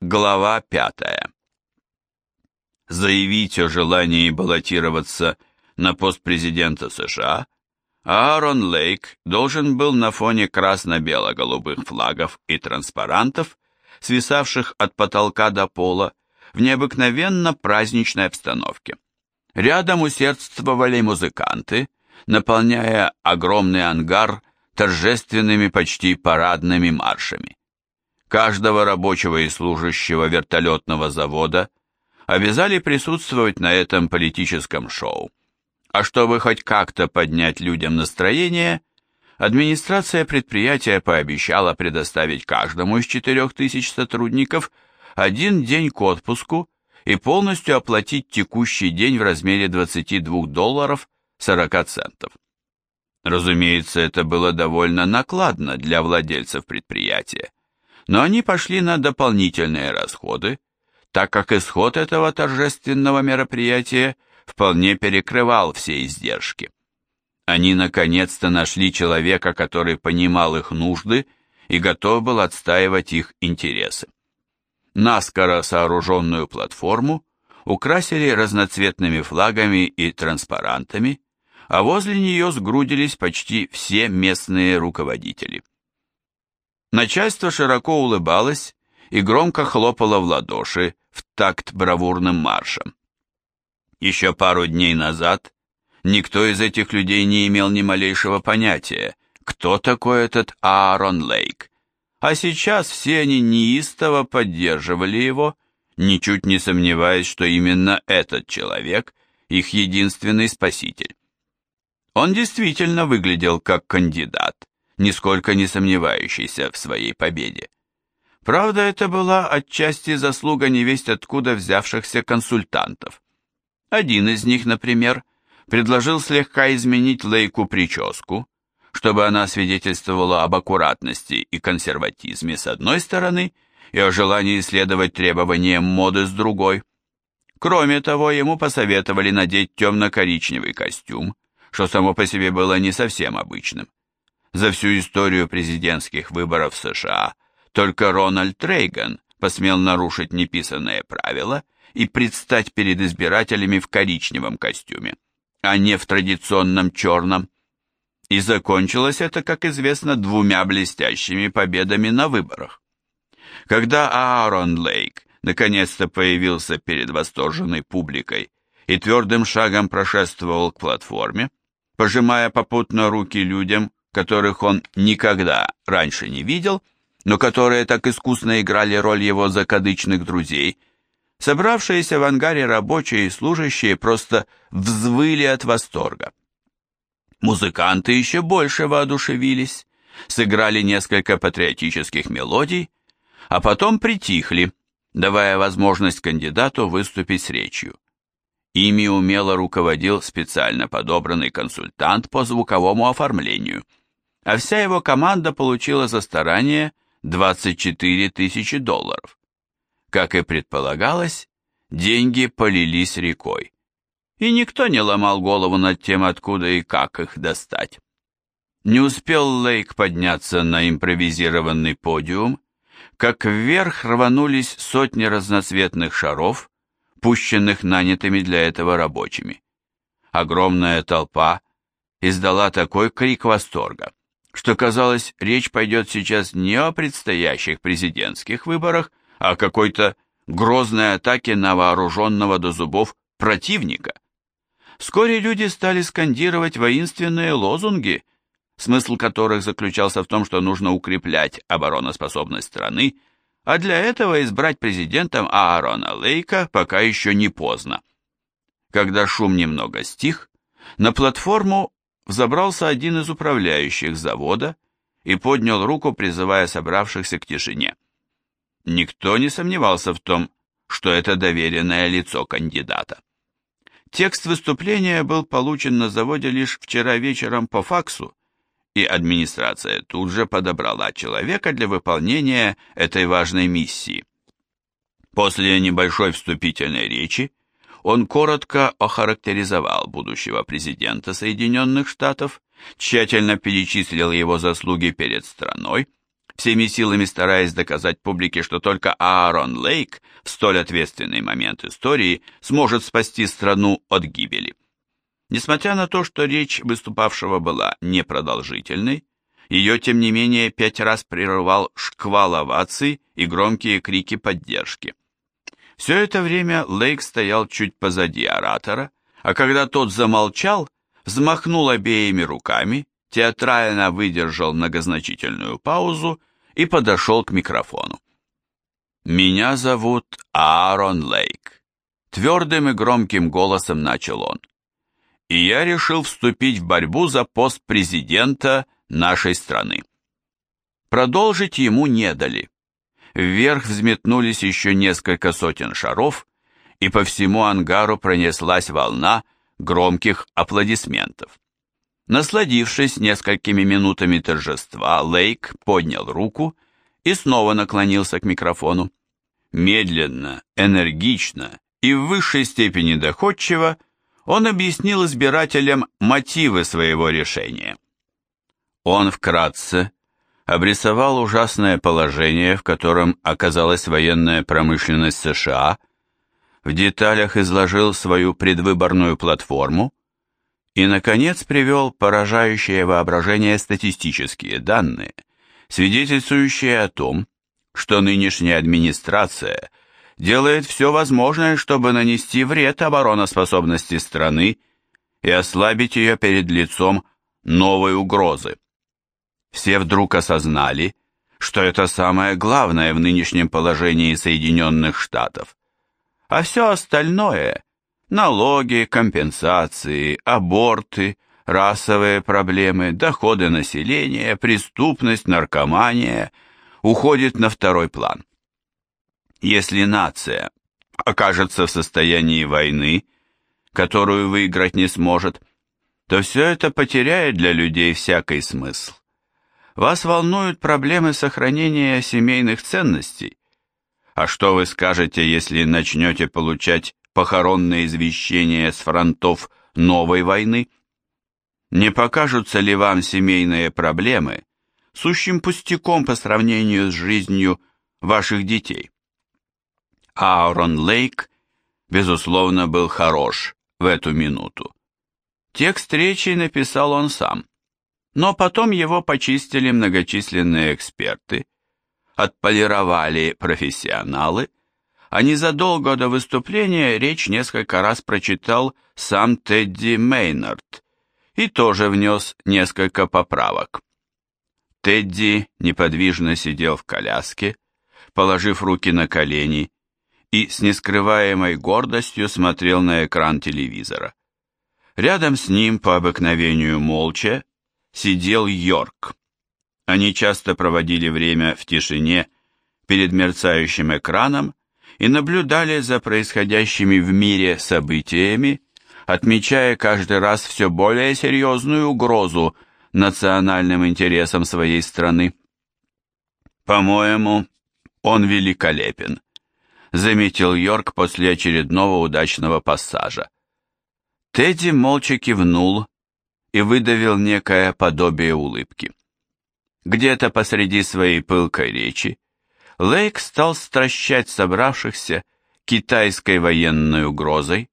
Глава пятая. Заявить о желании баллотироваться на пост президента США Аарон Лейк должен был на фоне красно-бело-голубых флагов и транспарантов, свисавших от потолка до пола, в необыкновенно праздничной обстановке. Рядом усердствовали музыканты, наполняя огромный ангар торжественными почти парадными маршами каждого рабочего и служащего вертолетного завода обязали присутствовать на этом политическом шоу. А чтобы хоть как-то поднять людям настроение, администрация предприятия пообещала предоставить каждому из 4000 сотрудников один день к отпуску и полностью оплатить текущий день в размере 22 долларов 40 центов. Разумеется, это было довольно накладно для владельцев предприятия но они пошли на дополнительные расходы, так как исход этого торжественного мероприятия вполне перекрывал все издержки. Они наконец-то нашли человека, который понимал их нужды и готов был отстаивать их интересы. Наскоро сооруженную платформу украсили разноцветными флагами и транспарантами, а возле нее сгрудились почти все местные руководители. Начальство широко улыбалось и громко хлопало в ладоши в такт бравурным маршем. Еще пару дней назад никто из этих людей не имел ни малейшего понятия, кто такой этот Аарон Лейк, а сейчас все они неистово поддерживали его, ничуть не сомневаясь, что именно этот человек их единственный спаситель. Он действительно выглядел как кандидат, нисколько не сомневающийся в своей победе. Правда, это была отчасти заслуга невесть откуда взявшихся консультантов. Один из них, например, предложил слегка изменить Лейку прическу, чтобы она свидетельствовала об аккуратности и консерватизме с одной стороны и о желании следовать требованиям моды с другой. Кроме того, ему посоветовали надеть темно-коричневый костюм, что само по себе было не совсем обычным. За всю историю президентских выборов в США только Рональд Рейган посмел нарушить неписанные правила и предстать перед избирателями в коричневом костюме, а не в традиционном черном. И закончилось это, как известно, двумя блестящими победами на выборах. Когда Аарон Лейк наконец-то появился перед восторженной публикой и твердым шагом прошествовал к платформе, пожимая попутно руки людям, которых он никогда раньше не видел, но которые так искусно играли роль его закадычных друзей, собравшиеся в ангаре рабочие и служащие просто взвыли от восторга. Музыканты еще больше воодушевились, сыграли несколько патриотических мелодий, а потом притихли, давая возможность кандидату выступить с речью. Ими умело руководил специально подобранный консультант по звуковому оформлению – а вся его команда получила за старание 24 тысячи долларов. Как и предполагалось, деньги полились рекой. И никто не ломал голову над тем, откуда и как их достать. Не успел Лейк подняться на импровизированный подиум, как вверх рванулись сотни разноцветных шаров, пущенных нанятыми для этого рабочими. Огромная толпа издала такой крик восторга, что казалось, речь пойдет сейчас не о предстоящих президентских выборах, а о какой-то грозной атаке на вооруженного до зубов противника. Вскоре люди стали скандировать воинственные лозунги, смысл которых заключался в том, что нужно укреплять обороноспособность страны, а для этого избрать президентом Аарона Лейка пока еще не поздно. Когда шум немного стих, на платформу взобрался один из управляющих завода и поднял руку, призывая собравшихся к тишине. Никто не сомневался в том, что это доверенное лицо кандидата. Текст выступления был получен на заводе лишь вчера вечером по факсу, и администрация тут же подобрала человека для выполнения этой важной миссии. После небольшой вступительной речи он коротко охарактеризовал будущего президента Соединенных Штатов, тщательно перечислил его заслуги перед страной, всеми силами стараясь доказать публике, что только Аарон Лейк в столь ответственный момент истории сможет спасти страну от гибели. Несмотря на то, что речь выступавшего была непродолжительной, ее, тем не менее, пять раз прерывал шквал оваций и громкие крики поддержки. Все это время Лейк стоял чуть позади оратора, а когда тот замолчал, взмахнул обеими руками, театрально выдержал многозначительную паузу и подошел к микрофону. «Меня зовут Аарон Лейк», — твердым и громким голосом начал он. «И я решил вступить в борьбу за пост президента нашей страны». Продолжить ему не дали. Вверх взметнулись еще несколько сотен шаров, и по всему ангару пронеслась волна громких аплодисментов. Насладившись несколькими минутами торжества, Лейк поднял руку и снова наклонился к микрофону. Медленно, энергично и в высшей степени доходчиво он объяснил избирателям мотивы своего решения. Он вкратце обрисовал ужасное положение, в котором оказалась военная промышленность США, в деталях изложил свою предвыборную платформу и, наконец, привел поражающее воображение статистические данные, свидетельствующие о том, что нынешняя администрация делает все возможное, чтобы нанести вред обороноспособности страны и ослабить ее перед лицом новой угрозы. Все вдруг осознали, что это самое главное в нынешнем положении Соединенных Штатов. А все остальное Налоги, компенсации, аборты, расовые проблемы, доходы населения, преступность, наркомания уходит на второй план. Если нация окажется в состоянии войны, которую выиграть не сможет, то все это потеряет для людей всякий смысл. Вас волнуют проблемы сохранения семейных ценностей. А что вы скажете, если начнете получать похоронные извещения с фронтов новой войны? Не покажутся ли вам семейные проблемы сущим пустяком по сравнению с жизнью ваших детей? Аарон Лейк, безусловно, был хорош в эту минуту. Текст речи написал он сам, но потом его почистили многочисленные эксперты, отполировали профессионалы, а незадолго до выступления речь несколько раз прочитал сам Тедди Мейнард и тоже внес несколько поправок. Тедди неподвижно сидел в коляске, положив руки на колени, и с нескрываемой гордостью смотрел на экран телевизора. Рядом с ним, по обыкновению молча, сидел Йорк. Они часто проводили время в тишине перед мерцающим экраном и наблюдали за происходящими в мире событиями, отмечая каждый раз все более серьезную угрозу национальным интересам своей страны. «По-моему, он великолепен», — заметил Йорк после очередного удачного пассажа. Тедди молча кивнул и выдавил некое подобие улыбки. Где-то посреди своей пылкой речи Лейк стал стращать собравшихся китайской военной угрозой,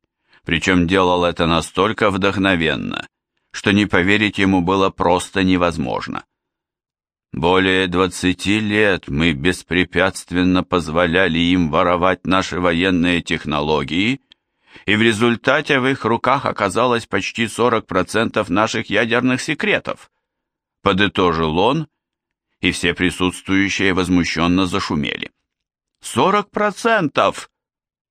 причем делал это настолько вдохновенно, что не поверить ему было просто невозможно. Более двадцати лет мы беспрепятственно позволяли им воровать наши военные технологии, и в результате в их руках оказалось почти 40% наших ядерных секретов, подытожил он и все присутствующие возмущенно зашумели. «Сорок процентов!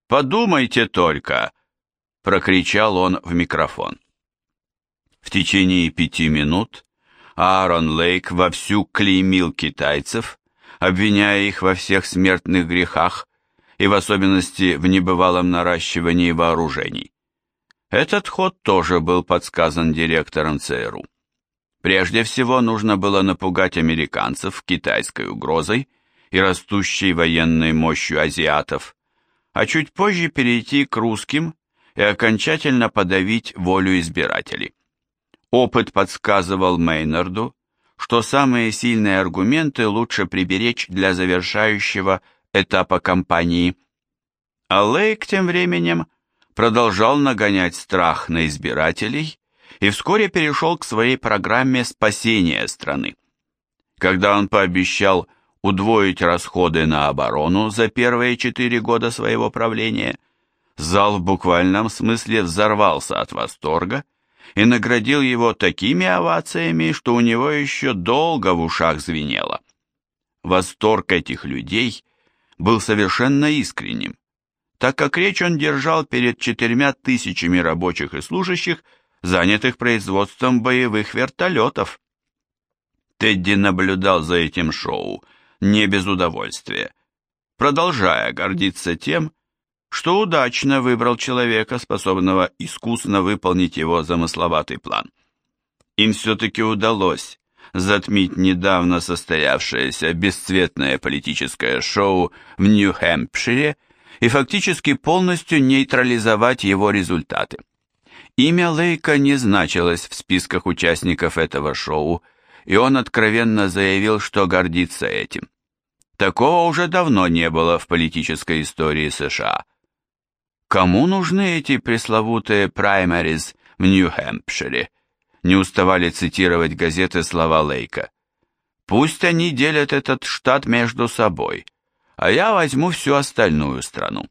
Подумайте только!» — прокричал он в микрофон. В течение пяти минут Аарон Лейк вовсю клеймил китайцев, обвиняя их во всех смертных грехах и в особенности в небывалом наращивании вооружений. Этот ход тоже был подсказан директором ЦРУ. Прежде всего нужно было напугать американцев китайской угрозой и растущей военной мощью азиатов, а чуть позже перейти к русским и окончательно подавить волю избирателей. Опыт подсказывал Мейнарду, что самые сильные аргументы лучше приберечь для завершающего этапа кампании. А Лейк тем временем продолжал нагонять страх на избирателей и вскоре перешел к своей программе спасения страны. Когда он пообещал удвоить расходы на оборону за первые четыре года своего правления, зал в буквальном смысле взорвался от восторга и наградил его такими овациями, что у него еще долго в ушах звенело. Восторг этих людей был совершенно искренним, так как речь он держал перед четырьмя тысячами рабочих и служащих, занятых производством боевых вертолетов. Тедди наблюдал за этим шоу, не без удовольствия, продолжая гордиться тем, что удачно выбрал человека, способного искусно выполнить его замысловатый план. Им все-таки удалось затмить недавно состоявшееся бесцветное политическое шоу в Нью-Хэмпшире и фактически полностью нейтрализовать его результаты. Имя Лейка не значилось в списках участников этого шоу, и он откровенно заявил, что гордится этим. Такого уже давно не было в политической истории США. Кому нужны эти пресловутые праймариз в Нью-Хэмпшире? Не уставали цитировать газеты слова Лейка. Пусть они делят этот штат между собой, а я возьму всю остальную страну.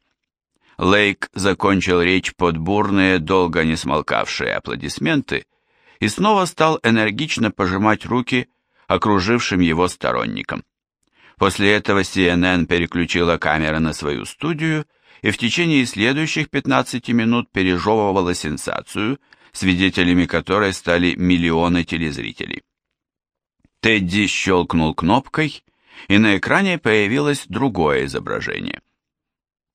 Лейк закончил речь под бурные, долго не смолкавшие аплодисменты и снова стал энергично пожимать руки окружившим его сторонникам. После этого CNN переключила камеры на свою студию и в течение следующих 15 минут пережевывала сенсацию, свидетелями которой стали миллионы телезрителей. Тедди щелкнул кнопкой, и на экране появилось другое изображение.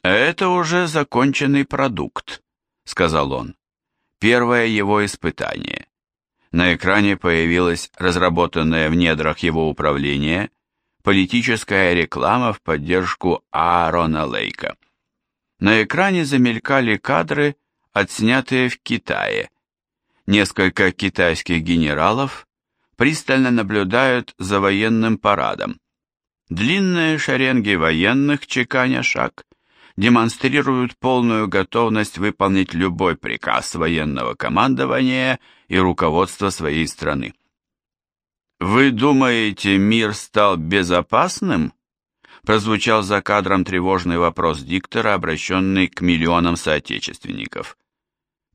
«Это уже законченный продукт», — сказал он. «Первое его испытание». На экране появилась разработанная в недрах его управления политическая реклама в поддержку Аарона Лейка. На экране замелькали кадры, отснятые в Китае. Несколько китайских генералов пристально наблюдают за военным парадом. Длинные шеренги военных, чеканя шаг, демонстрируют полную готовность выполнить любой приказ военного командования и руководства своей страны. «Вы думаете, мир стал безопасным?» прозвучал за кадром тревожный вопрос диктора, обращенный к миллионам соотечественников.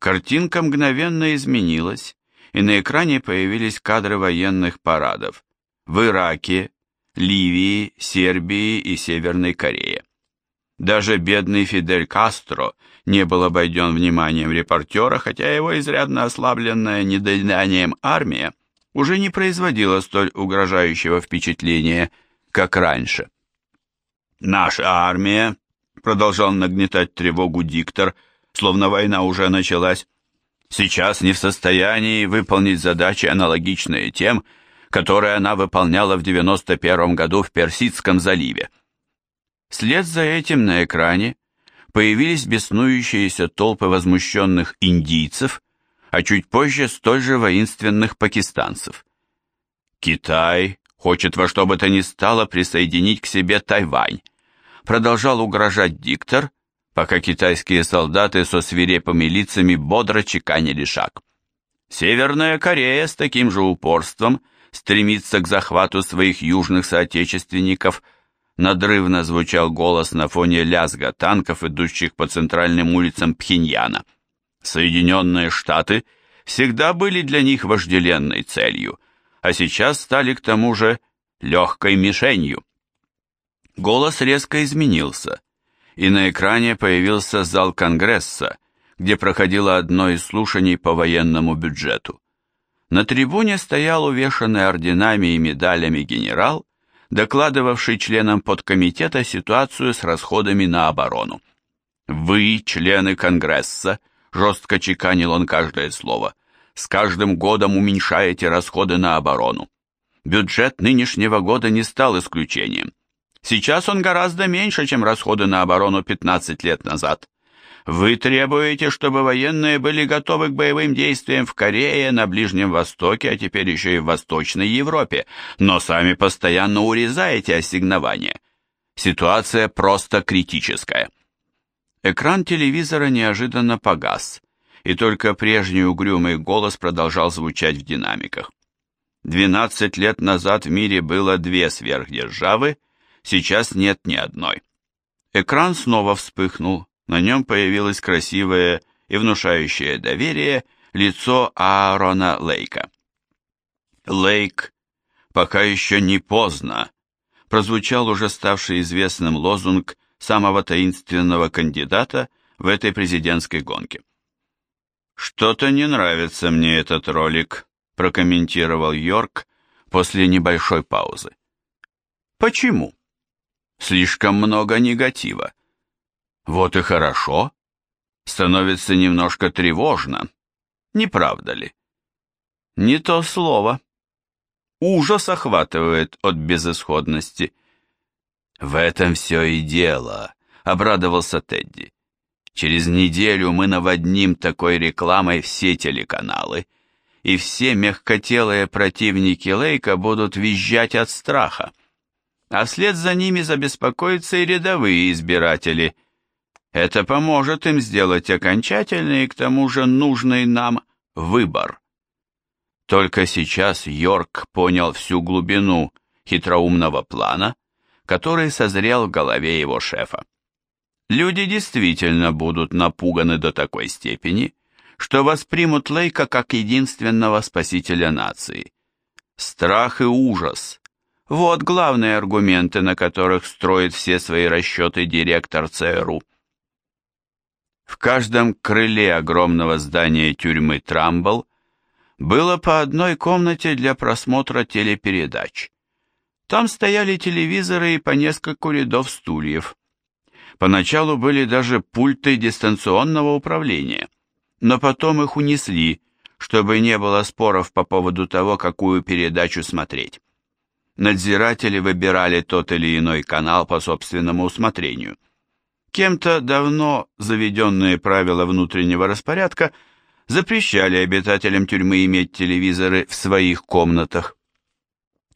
Картинка мгновенно изменилась, и на экране появились кадры военных парадов в Ираке, Ливии, Сербии и Северной Корее. Даже бедный Фидель Кастро не был обойден вниманием репортера, хотя его изрядно ослабленная недоеданием армия уже не производила столь угрожающего впечатления, как раньше. «Наша армия», — продолжал нагнетать тревогу диктор, словно война уже началась, «сейчас не в состоянии выполнить задачи, аналогичные тем, которые она выполняла в 91 году в Персидском заливе. Вслед за этим на экране появились беснующиеся толпы возмущенных индийцев, а чуть позже столь же воинственных пакистанцев. Китай хочет во что бы то ни стало присоединить к себе Тайвань, продолжал угрожать диктор, пока китайские солдаты со свирепыми лицами бодро чеканили шаг. Северная Корея с таким же упорством – стремится к захвату своих южных соотечественников, надрывно звучал голос на фоне лязга танков, идущих по центральным улицам Пхеньяна. Соединенные Штаты всегда были для них вожделенной целью, а сейчас стали к тому же легкой мишенью. Голос резко изменился, и на экране появился зал Конгресса, где проходило одно из слушаний по военному бюджету. На трибуне стоял увешанный орденами и медалями генерал, докладывавший членам подкомитета ситуацию с расходами на оборону. «Вы, члены Конгресса», — жестко чеканил он каждое слово, «с каждым годом уменьшаете расходы на оборону. Бюджет нынешнего года не стал исключением. Сейчас он гораздо меньше, чем расходы на оборону 15 лет назад. Вы требуете, чтобы военные были готовы к боевым действиям в Корее, на Ближнем Востоке, а теперь еще и в Восточной Европе, но сами постоянно урезаете ассигнования. Ситуация просто критическая. Экран телевизора неожиданно погас, и только прежний угрюмый голос продолжал звучать в динамиках. 12 лет назад в мире было две сверхдержавы, сейчас нет ни одной. Экран снова вспыхнул, на нем появилось красивое и внушающее доверие лицо Аарона Лейка. «Лейк, пока еще не поздно», прозвучал уже ставший известным лозунг самого таинственного кандидата в этой президентской гонке. «Что-то не нравится мне этот ролик», прокомментировал Йорк после небольшой паузы. «Почему?» «Слишком много негатива». Вот и хорошо. Становится немножко тревожно. Не правда ли? Не то слово. Ужас охватывает от безысходности. В этом все и дело, обрадовался Тедди. Через неделю мы наводним такой рекламой все телеканалы, и все мягкотелые противники Лейка будут визжать от страха. А вслед за ними забеспокоятся и рядовые избиратели, это поможет им сделать окончательный и к тому же нужный нам выбор. Только сейчас Йорк понял всю глубину хитроумного плана, который созрел в голове его шефа. Люди действительно будут напуганы до такой степени, что воспримут Лейка как единственного спасителя нации. Страх и ужас – вот главные аргументы, на которых строит все свои расчеты директор ЦРУ. В каждом крыле огромного здания тюрьмы Трамбл было по одной комнате для просмотра телепередач. Там стояли телевизоры и по нескольку рядов стульев. Поначалу были даже пульты дистанционного управления, но потом их унесли, чтобы не было споров по поводу того, какую передачу смотреть. Надзиратели выбирали тот или иной канал по собственному усмотрению – Кем-то давно заведенные правила внутреннего распорядка запрещали обитателям тюрьмы иметь телевизоры в своих комнатах.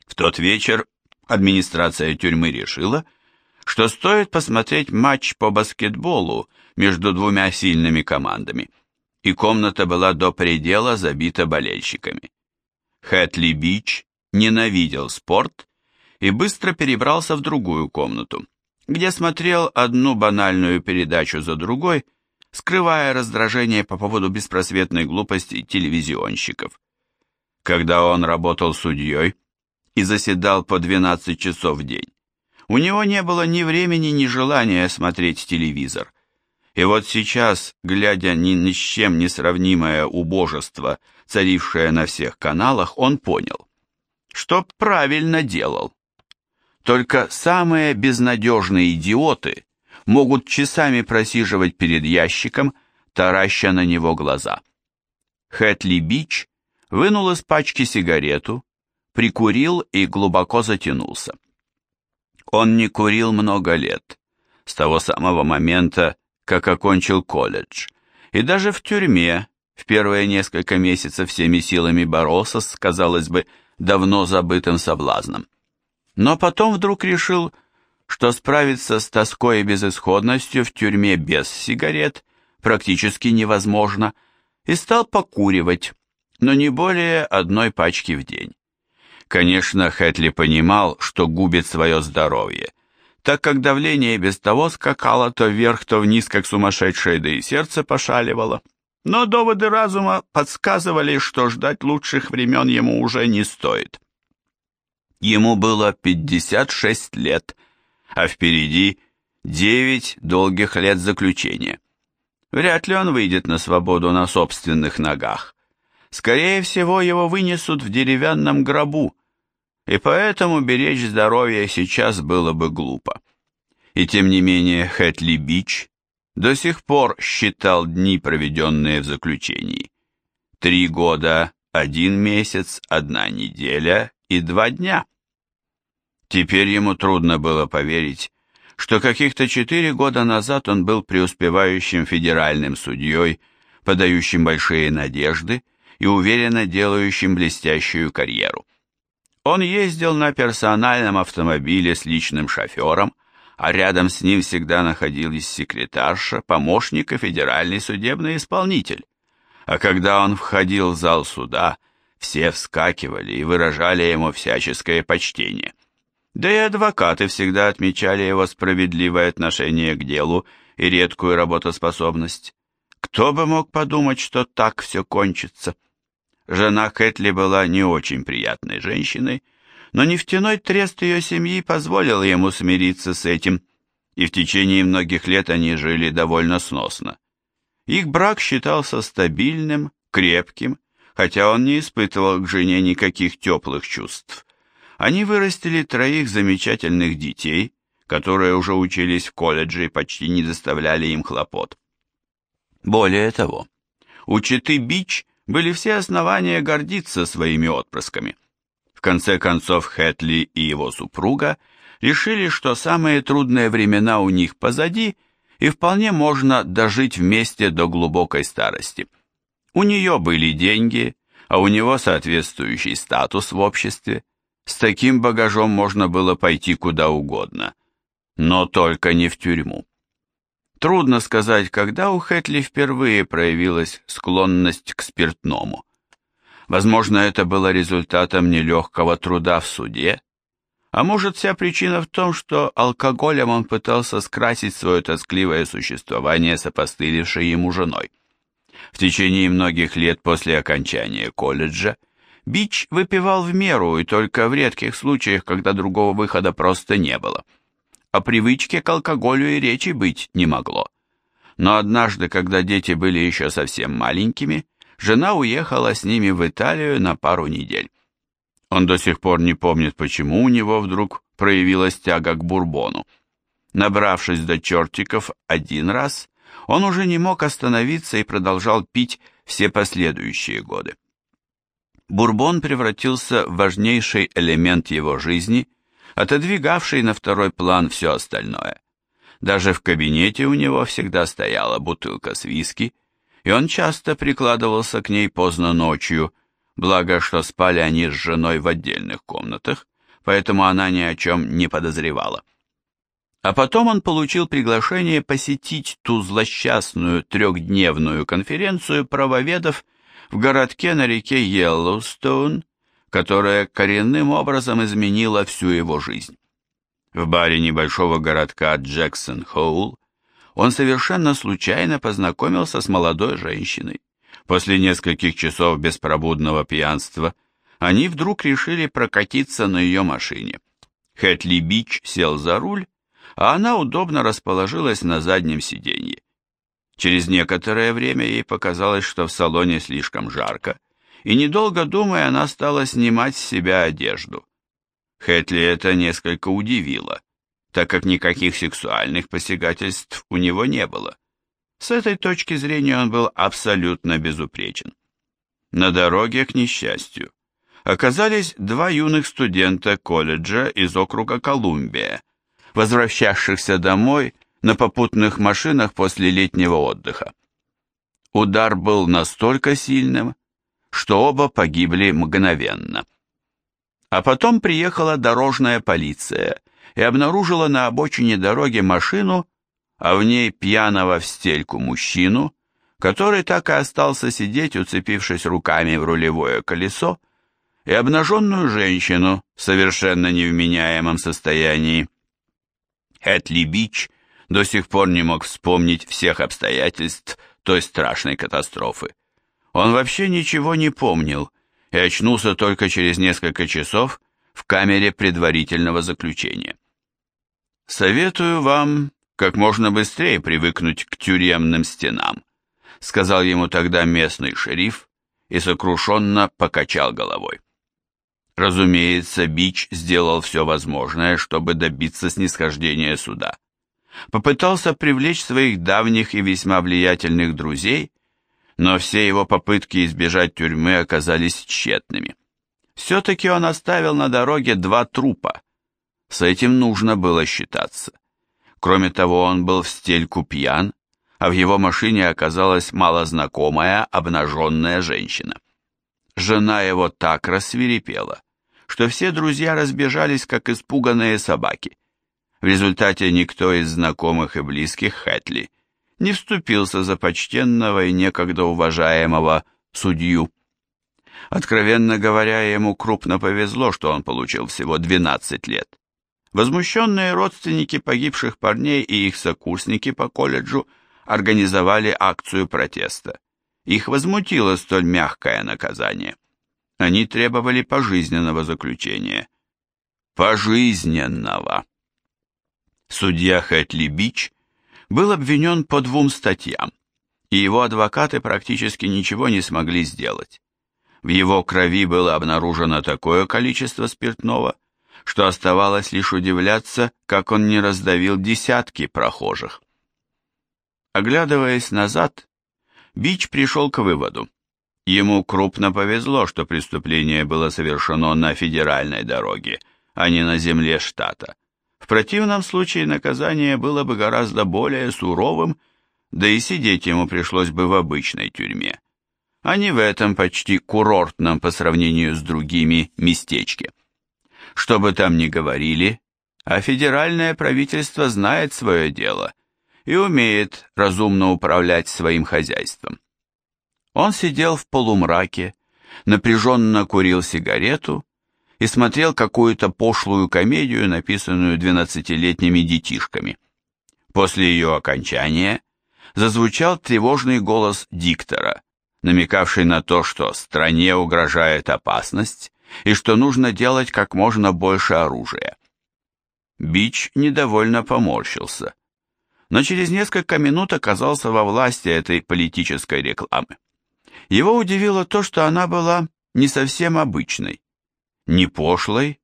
В тот вечер администрация тюрьмы решила, что стоит посмотреть матч по баскетболу между двумя сильными командами, и комната была до предела забита болельщиками. Хэтли Бич ненавидел спорт и быстро перебрался в другую комнату, где смотрел одну банальную передачу за другой, скрывая раздражение по поводу беспросветной глупости телевизионщиков. Когда он работал судьей и заседал по 12 часов в день, у него не было ни времени, ни желания смотреть телевизор. И вот сейчас, глядя ни, ни с чем не сравнимое убожество, царившее на всех каналах, он понял, что правильно делал. Только самые безнадежные идиоты могут часами просиживать перед ящиком, тараща на него глаза. Хэтли Бич вынул из пачки сигарету, прикурил и глубоко затянулся. Он не курил много лет, с того самого момента, как окончил колледж, и даже в тюрьме в первые несколько месяцев всеми силами боролся с, казалось бы, давно забытым соблазном но потом вдруг решил, что справиться с тоской и безысходностью в тюрьме без сигарет практически невозможно, и стал покуривать, но не более одной пачки в день. Конечно, Хэтли понимал, что губит свое здоровье, так как давление без того скакало то вверх, то вниз, как сумасшедшее, да и сердце пошаливало. Но доводы разума подсказывали, что ждать лучших времен ему уже не стоит. Ему было 56 лет, а впереди 9 долгих лет заключения. Вряд ли он выйдет на свободу на собственных ногах. Скорее всего, его вынесут в деревянном гробу, и поэтому беречь здоровье сейчас было бы глупо. И тем не менее Хэтли Бич до сих пор считал дни, проведенные в заключении. Три года, один месяц, одна неделя и два дня. Теперь ему трудно было поверить, что каких-то четыре года назад он был преуспевающим федеральным судьей, подающим большие надежды и уверенно делающим блестящую карьеру. Он ездил на персональном автомобиле с личным шофером, а рядом с ним всегда находились секретарша, помощник и федеральный судебный исполнитель. А когда он входил в зал суда, все вскакивали и выражали ему всяческое почтение. Да и адвокаты всегда отмечали его справедливое отношение к делу и редкую работоспособность. Кто бы мог подумать, что так все кончится? Жена Кэтли была не очень приятной женщиной, но нефтяной трест ее семьи позволил ему смириться с этим, и в течение многих лет они жили довольно сносно. Их брак считался стабильным, крепким, хотя он не испытывал к жене никаких теплых чувств. Они вырастили троих замечательных детей, которые уже учились в колледже и почти не доставляли им хлопот. Более того, у Читы Бич были все основания гордиться своими отпрысками – в конце концов, Хэтли и его супруга решили, что самые трудные времена у них позади, и вполне можно дожить вместе до глубокой старости. У нее были деньги, а у него соответствующий статус в обществе. С таким багажом можно было пойти куда угодно, но только не в тюрьму. Трудно сказать, когда у Хэтли впервые проявилась склонность к спиртному. Возможно, это было результатом нелегкого труда в суде, а может, вся причина в том, что алкоголем он пытался скрасить свое тоскливое существование с опостылевшей ему женой. В течение многих лет после окончания колледжа Бич выпивал в меру и только в редких случаях, когда другого выхода просто не было. О привычке к алкоголю и речи быть не могло. Но однажды, когда дети были еще совсем маленькими, жена уехала с ними в Италию на пару недель. Он до сих пор не помнит, почему у него вдруг проявилась тяга к бурбону. Набравшись до чертиков один раз, он уже не мог остановиться и продолжал пить все последующие годы. Бурбон превратился в важнейший элемент его жизни, отодвигавший на второй план все остальное. Даже в кабинете у него всегда стояла бутылка с виски, и он часто прикладывался к ней поздно ночью, благо что спали они с женой в отдельных комнатах, поэтому она ни о чем не подозревала. А потом он получил приглашение посетить ту злосчастную трехдневную конференцию правоведов в городке на реке Йеллоустоун, которая коренным образом изменила всю его жизнь. В баре небольшого городка Джексон-Хоул он совершенно случайно познакомился с молодой женщиной. После нескольких часов беспробудного пьянства они вдруг решили прокатиться на ее машине. Хэтли Бич сел за руль, а она удобно расположилась на заднем сиденье. Через некоторое время ей показалось, что в салоне слишком жарко, и недолго думая, она стала снимать с себя одежду. Хэтли это несколько удивило так как никаких сексуальных посягательств у него не было. С этой точки зрения он был абсолютно безупречен. На дороге, к несчастью, оказались два юных студента колледжа из округа Колумбия, возвращавшихся домой на попутных машинах после летнего отдыха. Удар был настолько сильным, что оба погибли мгновенно. А потом приехала дорожная полиция и обнаружила на обочине дороги машину, а в ней пьяного в стельку мужчину, который так и остался сидеть, уцепившись руками в рулевое колесо, и обнаженную женщину в совершенно невменяемом состоянии. Хэтли Бич до сих пор не мог вспомнить всех обстоятельств той страшной катастрофы. Он вообще ничего не помнил и очнулся только через несколько часов в камере предварительного заключения. «Советую вам как можно быстрее привыкнуть к тюремным стенам», сказал ему тогда местный шериф и сокрушенно покачал головой. Разумеется, Бич сделал все возможное, чтобы добиться снисхождения суда. Попытался привлечь своих давних и весьма влиятельных друзей, но все его попытки избежать тюрьмы оказались тщетными. Все-таки он оставил на дороге два трупа, с этим нужно было считаться. Кроме того, он был в стельку пьян, а в его машине оказалась малознакомая обнаженная женщина. Жена его так рассвирепела, что все друзья разбежались, как испуганные собаки. В результате никто из знакомых и близких Хэтли не вступился за почтенного и некогда уважаемого судью. Откровенно говоря, ему крупно повезло, что он получил всего 12 лет. Возмущенные родственники погибших парней и их сокурсники по колледжу организовали акцию протеста. Их возмутило столь мягкое наказание. Они требовали пожизненного заключения. Пожизненного! Судья Хэтли Бич был обвинен по двум статьям, и его адвокаты практически ничего не смогли сделать. В его крови было обнаружено такое количество спиртного, что оставалось лишь удивляться, как он не раздавил десятки прохожих. Оглядываясь назад, Бич пришел к выводу. Ему крупно повезло, что преступление было совершено на федеральной дороге, а не на земле штата. В противном случае наказание было бы гораздо более суровым, да и сидеть ему пришлось бы в обычной тюрьме, а не в этом почти курортном по сравнению с другими местечке. Что бы там ни говорили, а федеральное правительство знает свое дело и умеет разумно управлять своим хозяйством. Он сидел в полумраке, напряженно курил сигарету и смотрел какую-то пошлую комедию, написанную двенадцатилетними детишками. После ее окончания зазвучал тревожный голос диктора, намекавший на то, что стране угрожает опасность и что нужно делать как можно больше оружия. Бич недовольно поморщился, но через несколько минут оказался во власти этой политической рекламы. Его удивило то, что она была не совсем обычной не пошлой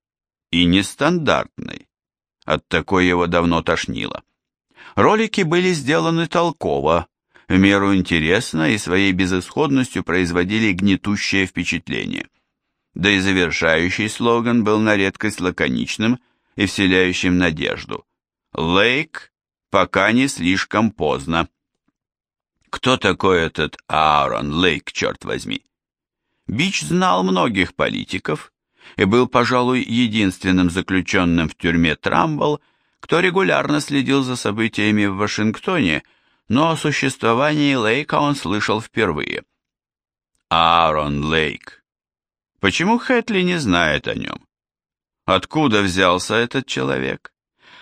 и не стандартной. От такой его давно тошнило. Ролики были сделаны толково, в меру интересно и своей безысходностью производили гнетущее впечатление. Да и завершающий слоган был на редкость лаконичным и вселяющим надежду. «Лейк, пока не слишком поздно». Кто такой этот Аарон Лейк, черт возьми? Бич знал многих политиков, и был, пожалуй, единственным заключенным в тюрьме Трамбл, кто регулярно следил за событиями в Вашингтоне, но о существовании Лейка он слышал впервые. Аарон Лейк. Почему Хэтли не знает о нем? Откуда взялся этот человек?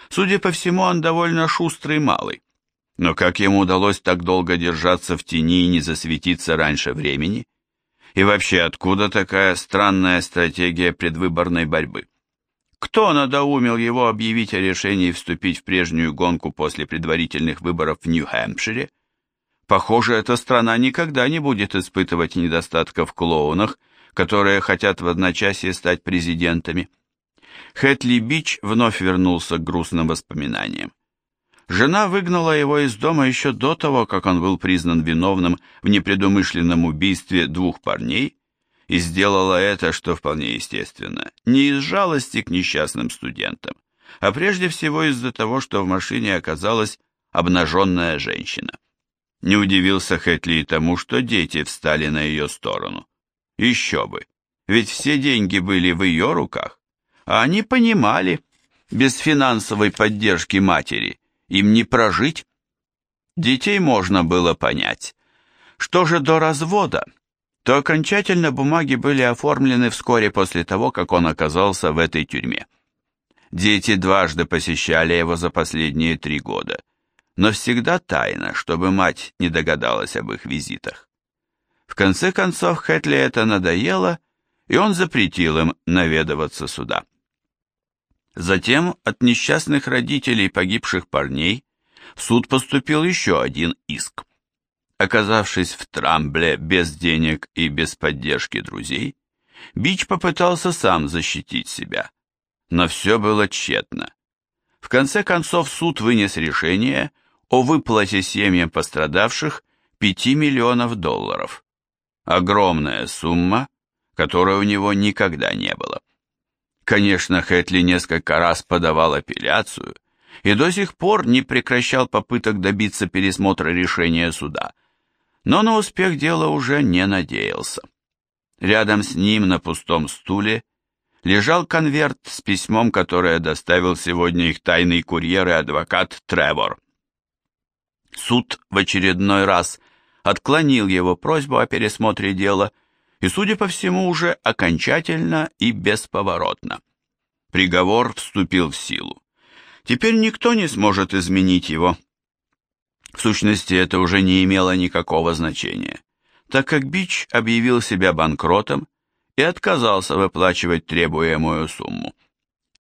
Судя по всему, он довольно шустрый малый. Но как ему удалось так долго держаться в тени и не засветиться раньше времени? И вообще, откуда такая странная стратегия предвыборной борьбы? Кто надоумил его объявить о решении вступить в прежнюю гонку после предварительных выборов в Нью-Хэмпшире? Похоже, эта страна никогда не будет испытывать недостатков в клоунах, которые хотят в одночасье стать президентами. Хэтли Бич вновь вернулся к грустным воспоминаниям. Жена выгнала его из дома еще до того, как он был признан виновным в непредумышленном убийстве двух парней, и сделала это, что вполне естественно, не из жалости к несчастным студентам, а прежде всего из-за того, что в машине оказалась обнаженная женщина. Не удивился Хэтли тому, что дети встали на ее сторону. Еще бы, ведь все деньги были в ее руках, а они понимали, без финансовой поддержки матери им не прожить. Детей можно было понять. Что же до развода, то окончательно бумаги были оформлены вскоре после того, как он оказался в этой тюрьме. Дети дважды посещали его за последние три года, но всегда тайно, чтобы мать не догадалась об их визитах. В конце концов Хэтли это надоело, и он запретил им наведываться сюда. Затем от несчастных родителей погибших парней в суд поступил еще один иск. Оказавшись в Трамбле без денег и без поддержки друзей, Бич попытался сам защитить себя, но все было тщетно. В конце концов суд вынес решение о выплате семьям пострадавших 5 миллионов долларов. Огромная сумма, которой у него никогда не было. Конечно, Хэтли несколько раз подавал апелляцию и до сих пор не прекращал попыток добиться пересмотра решения суда, но на успех дела уже не надеялся. Рядом с ним на пустом стуле лежал конверт с письмом, которое доставил сегодня их тайный курьер и адвокат Тревор. Суд в очередной раз отклонил его просьбу о пересмотре дела и, судя по всему, уже окончательно и бесповоротно. Приговор вступил в силу. Теперь никто не сможет изменить его. В сущности, это уже не имело никакого значения, так как Бич объявил себя банкротом и отказался выплачивать требуемую сумму.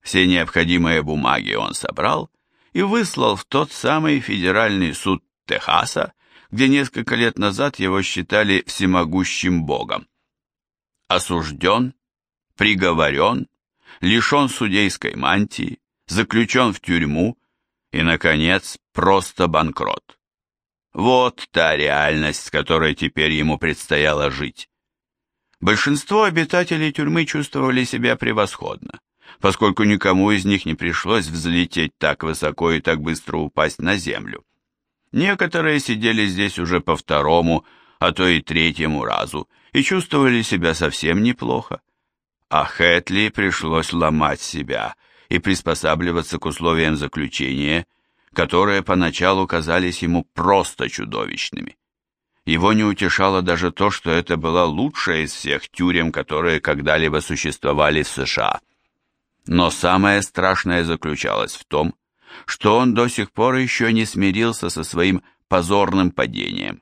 Все необходимые бумаги он собрал и выслал в тот самый федеральный суд Техаса, где несколько лет назад его считали всемогущим богом. Осужден, приговорен, лишен судейской мантии, заключен в тюрьму и, наконец, просто банкрот. Вот та реальность, с которой теперь ему предстояло жить. Большинство обитателей тюрьмы чувствовали себя превосходно, поскольку никому из них не пришлось взлететь так высоко и так быстро упасть на землю. Некоторые сидели здесь уже по второму, а то и третьему разу, и чувствовали себя совсем неплохо. А Хэтли пришлось ломать себя и приспосабливаться к условиям заключения, которые поначалу казались ему просто чудовищными. Его не утешало даже то, что это была лучшая из всех тюрем, которые когда-либо существовали в США. Но самое страшное заключалось в том, что он до сих пор еще не смирился со своим позорным падением.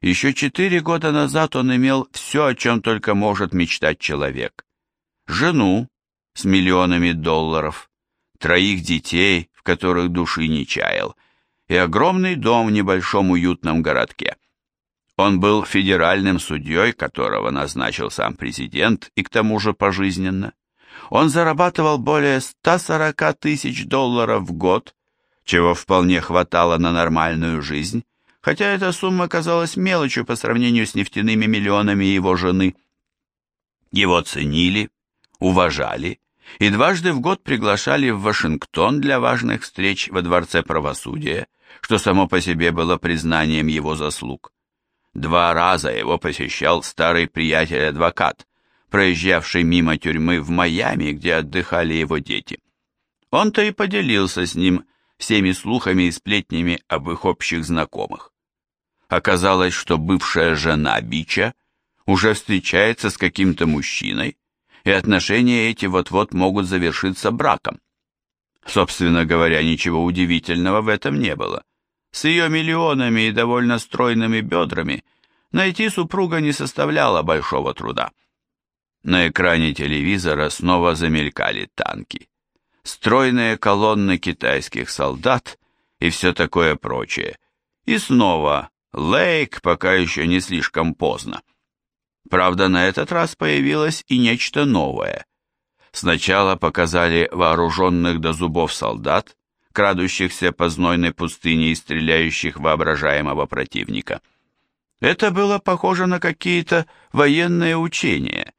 Еще четыре года назад он имел все, о чем только может мечтать человек. Жену с миллионами долларов, троих детей, в которых души не чаял, и огромный дом в небольшом уютном городке. Он был федеральным судьей, которого назначил сам президент, и к тому же пожизненно. Он зарабатывал более 140 тысяч долларов в год, чего вполне хватало на нормальную жизнь, хотя эта сумма казалась мелочью по сравнению с нефтяными миллионами его жены. Его ценили, уважали и дважды в год приглашали в Вашингтон для важных встреч во Дворце правосудия, что само по себе было признанием его заслуг. Два раза его посещал старый приятель-адвокат, проезжавший мимо тюрьмы в Майами, где отдыхали его дети. Он-то и поделился с ним всеми слухами и сплетнями об их общих знакомых. Оказалось, что бывшая жена Бича уже встречается с каким-то мужчиной, и отношения эти вот-вот могут завершиться браком. Собственно говоря, ничего удивительного в этом не было. С ее миллионами и довольно стройными бедрами найти супруга не составляло большого труда. На экране телевизора снова замелькали танки. Стройные колонны китайских солдат и все такое прочее. И снова Лейк пока еще не слишком поздно. Правда, на этот раз появилось и нечто новое. Сначала показали вооруженных до зубов солдат, крадущихся по знойной пустыне и стреляющих воображаемого противника. Это было похоже на какие-то военные учения,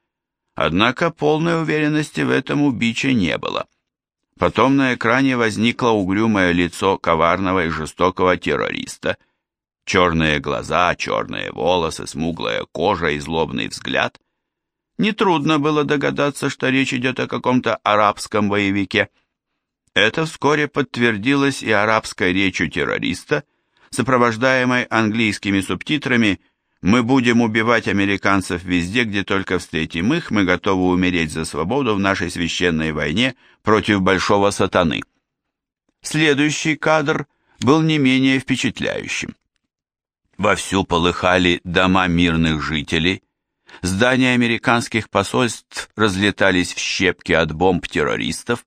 однако полной уверенности в этом у не было. Потом на экране возникло угрюмое лицо коварного и жестокого террориста – Черные глаза, черные волосы, смуглая кожа и злобный взгляд. Нетрудно было догадаться, что речь идет о каком-то арабском боевике. Это вскоре подтвердилось и арабской речью террориста, сопровождаемой английскими субтитрами «Мы будем убивать американцев везде, где только встретим их, мы готовы умереть за свободу в нашей священной войне против большого сатаны». Следующий кадр был не менее впечатляющим. Вовсю полыхали дома мирных жителей, здания американских посольств разлетались в щепки от бомб террористов,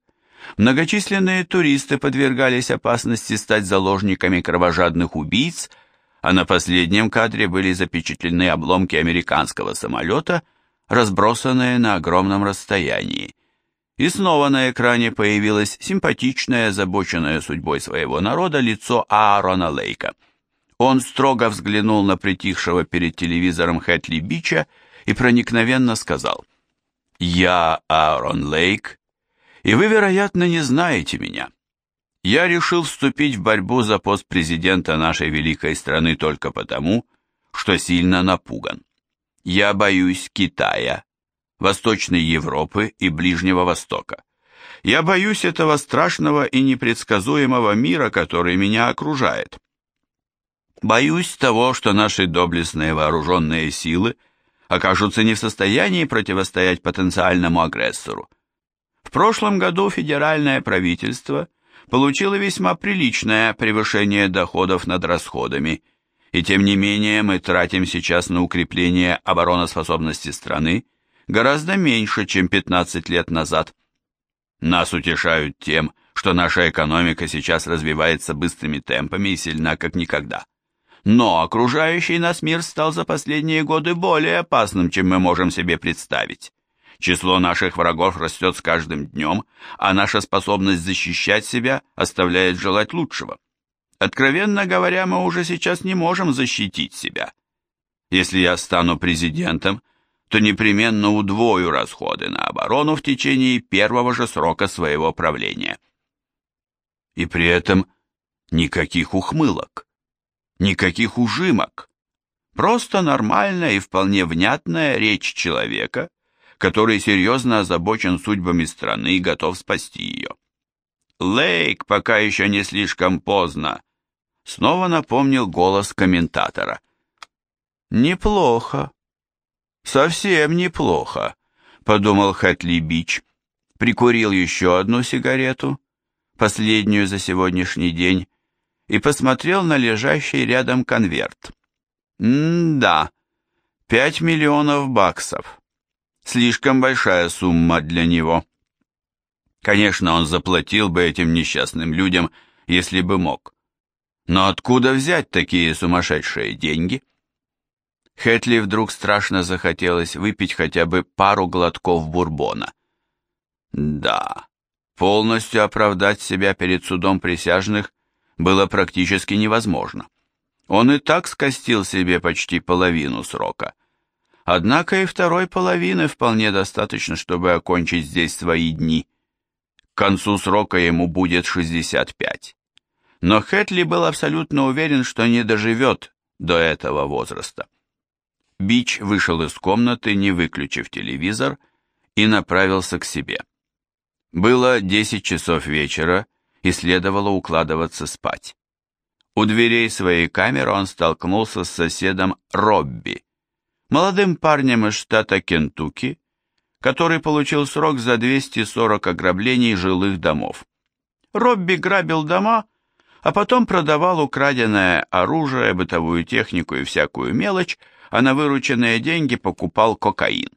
многочисленные туристы подвергались опасности стать заложниками кровожадных убийц, а на последнем кадре были запечатлены обломки американского самолета, разбросанные на огромном расстоянии. И снова на экране появилось симпатичное, озабоченное судьбой своего народа лицо Аарона Лейка – он строго взглянул на притихшего перед телевизором Хэтли Бича и проникновенно сказал, «Я Аарон Лейк, и вы, вероятно, не знаете меня. Я решил вступить в борьбу за пост президента нашей великой страны только потому, что сильно напуган. Я боюсь Китая, Восточной Европы и Ближнего Востока. Я боюсь этого страшного и непредсказуемого мира, который меня окружает. Боюсь того, что наши доблестные вооруженные силы окажутся не в состоянии противостоять потенциальному агрессору. В прошлом году федеральное правительство получило весьма приличное превышение доходов над расходами, и тем не менее мы тратим сейчас на укрепление обороноспособности страны гораздо меньше, чем 15 лет назад. Нас утешают тем, что наша экономика сейчас развивается быстрыми темпами и сильна как никогда. Но окружающий нас мир стал за последние годы более опасным, чем мы можем себе представить. Число наших врагов растет с каждым днем, а наша способность защищать себя оставляет желать лучшего. Откровенно говоря, мы уже сейчас не можем защитить себя. Если я стану президентом, то непременно удвою расходы на оборону в течение первого же срока своего правления. И при этом никаких ухмылок, никаких ужимок, просто нормальная и вполне внятная речь человека, который серьезно озабочен судьбами страны и готов спасти ее. Лейк, пока еще не слишком поздно, снова напомнил голос комментатора. Неплохо, совсем неплохо, подумал Хэтли Бич, прикурил еще одну сигарету, последнюю за сегодняшний день, и посмотрел на лежащий рядом конверт. М-да, пять миллионов баксов. Слишком большая сумма для него. Конечно, он заплатил бы этим несчастным людям, если бы мог. Но откуда взять такие сумасшедшие деньги? Хэтли вдруг страшно захотелось выпить хотя бы пару глотков бурбона. Да, полностью оправдать себя перед судом присяжных было практически невозможно. Он и так скостил себе почти половину срока. Однако и второй половины вполне достаточно, чтобы окончить здесь свои дни. К концу срока ему будет 65. Но Хэтли был абсолютно уверен, что не доживет до этого возраста. Бич вышел из комнаты, не выключив телевизор, и направился к себе. Было 10 часов вечера, и следовало укладываться спать. У дверей своей камеры он столкнулся с соседом Робби, молодым парнем из штата Кентукки, который получил срок за 240 ограблений жилых домов. Робби грабил дома, а потом продавал украденное оружие, бытовую технику и всякую мелочь, а на вырученные деньги покупал кокаин.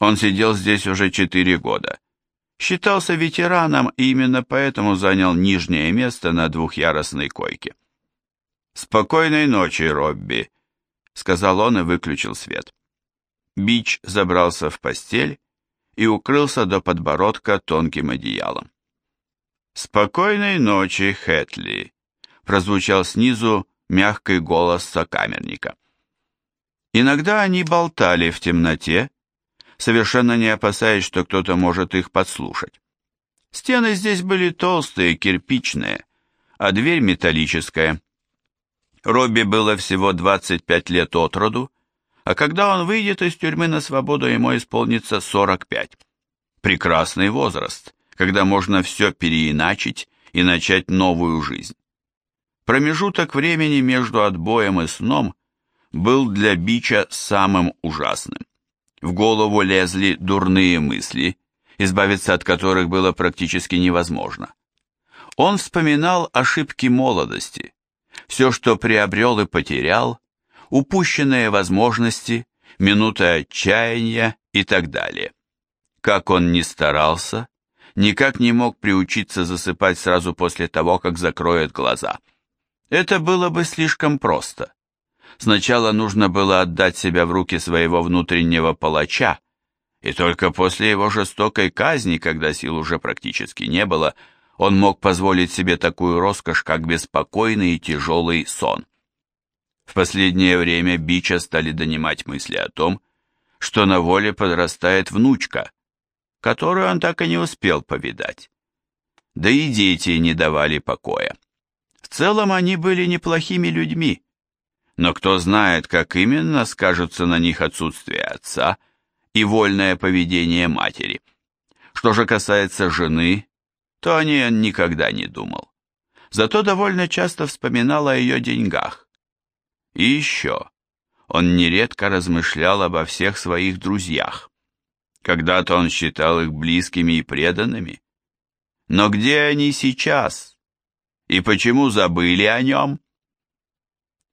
Он сидел здесь уже 4 года. Считался ветераном и именно поэтому занял нижнее место на двухъярусной койке. «Спокойной ночи, Робби», сказал он и выключил свет. Бич забрался в постель и укрылся до подбородка тонким одеялом. «Спокойной ночи, Хэтли», прозвучал снизу мягкий голос сокамерника. Иногда они болтали в темноте, совершенно не опасаясь, что кто-то может их подслушать. Стены здесь были толстые, кирпичные, а дверь металлическая. Робби было всего 25 лет от роду, а когда он выйдет из тюрьмы на свободу, ему исполнится 45. Прекрасный возраст, когда можно все переиначить и начать новую жизнь. Промежуток времени между отбоем и сном был для Бича самым ужасным. В голову лезли дурные мысли, избавиться от которых было практически невозможно. Он вспоминал ошибки молодости, все, что приобрел и потерял, упущенные возможности, минуты отчаяния и так далее. Как он ни старался, никак не мог приучиться засыпать сразу после того, как закроет глаза. Это было бы слишком просто. Сначала нужно было отдать себя в руки своего внутреннего палача, и только после его жестокой казни, когда сил уже практически не было, он мог позволить себе такую роскошь, как беспокойный и тяжелый сон. В последнее время Бича стали донимать мысли о том, что на воле подрастает внучка, которую он так и не успел повидать. Да и дети не давали покоя. В целом они были неплохими людьми, но кто знает, как именно скажутся на них отсутствие отца и вольное поведение матери. Что же касается жены, то о ней он никогда не думал. Зато довольно часто вспоминал о ее деньгах. И еще, он нередко размышлял обо всех своих друзьях. Когда-то он считал их близкими и преданными. Но где они сейчас? И почему забыли о нем?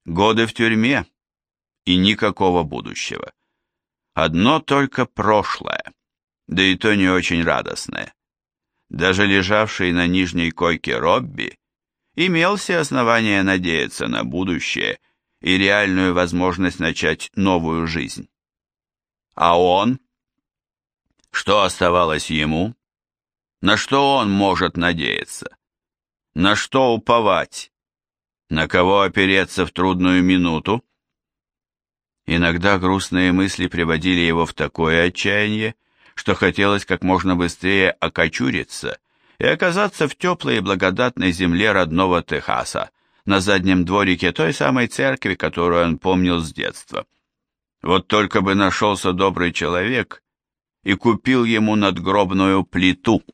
Годы в тюрьме и никакого будущего. Одно только прошлое, да и то не очень радостное. Даже лежавший на нижней койке Робби имел все основания надеяться на будущее и реальную возможность начать новую жизнь. А он? Что оставалось ему? На что он может надеяться? На что уповать? На кого опереться в трудную минуту? Иногда грустные мысли приводили его в такое отчаяние, что хотелось как можно быстрее окочуриться и оказаться в теплой и благодатной земле родного Техаса, на заднем дворике той самой церкви, которую он помнил с детства. Вот только бы нашелся добрый человек и купил ему надгробную плиту –